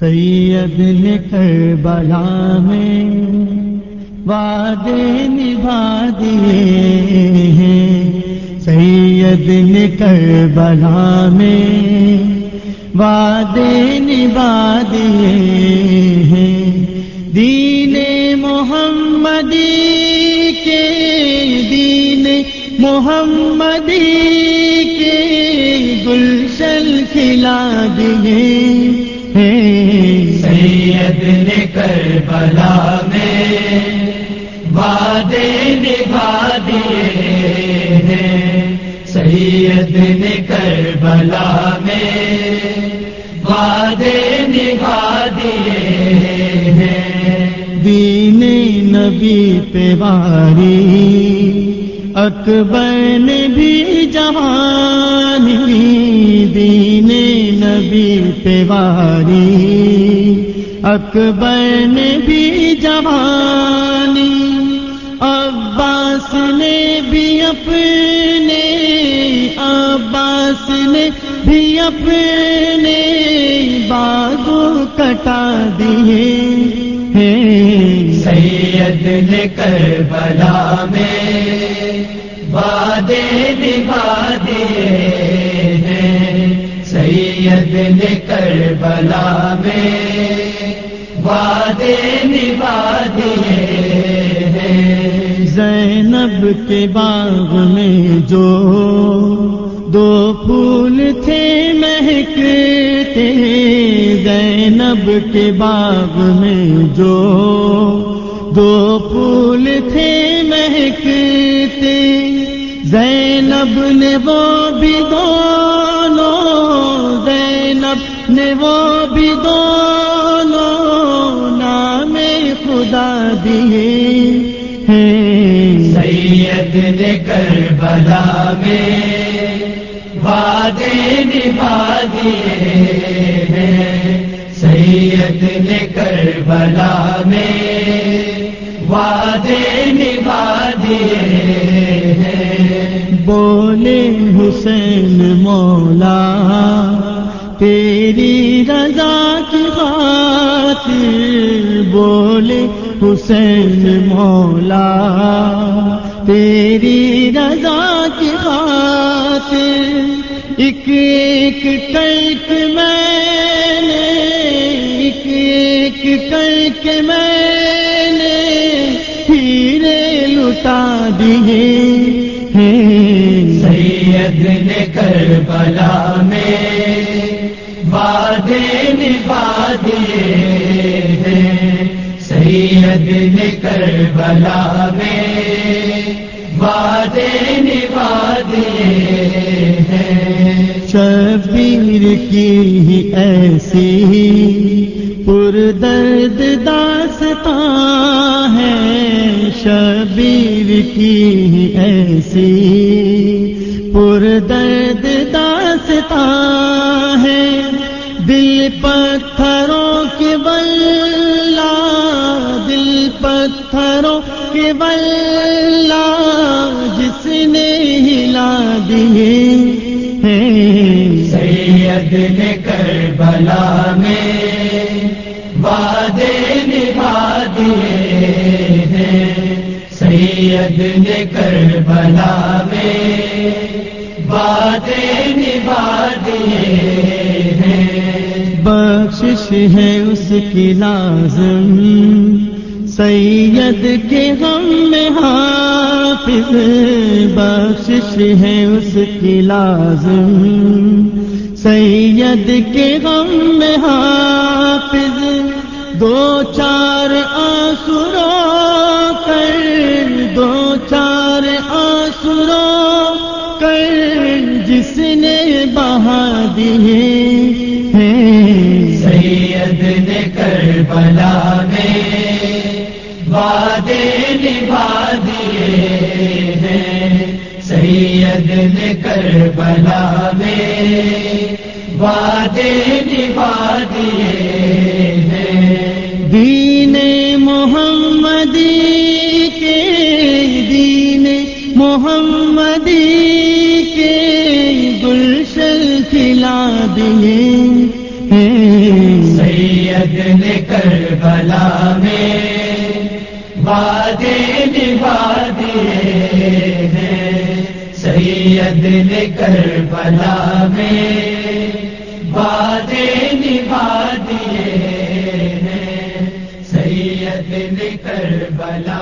سید نے کربلا میں وعدے نبھا دیے ہیں۔ سید نے کربلا میں وعدے نبھا دیے ہیں۔ دین محمدی کے دین محمدی کے گلشن کھلا دیے سید نے کربلا میں۔ وعدے نبھا دیے ہیں سید نے کربلا میں۔ وعدے نبھا دیے ہیں۔ دین نبی پہ واری۔ اکبر نے بھی جوانی دین نبی پہ واری۔ اکبر نے بھی جوانی، عباس نے بھی اپنے، عباس نے بھی اپنے بازو کٹا دیے سید نے کربلا میں وعدے نبھا دیے ہیں۔ سید نے کربلا میں وعدے نبھا دیے زینب کے باغ میں جو دو پھول تھے مہکتے، زینب کے باغ میں جو دو پھول تھے مہکتے، زینب نے وہ بھی دونوں، زینب نے وہ سید کربلا میں وعدے نبھا دیے ہیں۔ سید نے کربلا میں وعدے نبھا دیے ہیں۔ بولے حسین مولا، تیری رضا کی خاطر بولے حسین مولا تیری رضا کی خاطر ایک ایک کلک میں نے، ایک ایک کلک میں نے ہیرے لٹا دیے سید نے کربلا میں وعدے نبھا دیے ہیں۔ سید نے کربلا میں وعدے نبھا دیے ہیں۔ شبیر کی ہی ایسی پر درد داستان ہے شبیر کی ہی ایسی پر درد داستان ہے دل پتھروں پتھروں کے بلا جس نے ہلا دیے سید نے کربلا میں وعدے نبھا دیے ہیں۔ سید نے کربلا میں وعدے نبھا دیے ہیں۔ بخشش ہے اس کی لازم۔ سید کے غم میں حافظ بخشش ہے اس کی لازم۔ سید کے غم میں حافظ دو چار آسرو کر، دو چار آسرو کر، جس نے بہا دیے سید نے کربلا نبھا دیے ہیں سید نے کربلا میں وعدے نبھا دیے ہیں دین محمدی کے دین محمدی کے گلشن کھلا دیے سید نے کربلا میں وعدے نبھا دیے ہیں۔ سید نے کربلا میں وعدے نبھا دیے ہیں۔ سید نے کربلا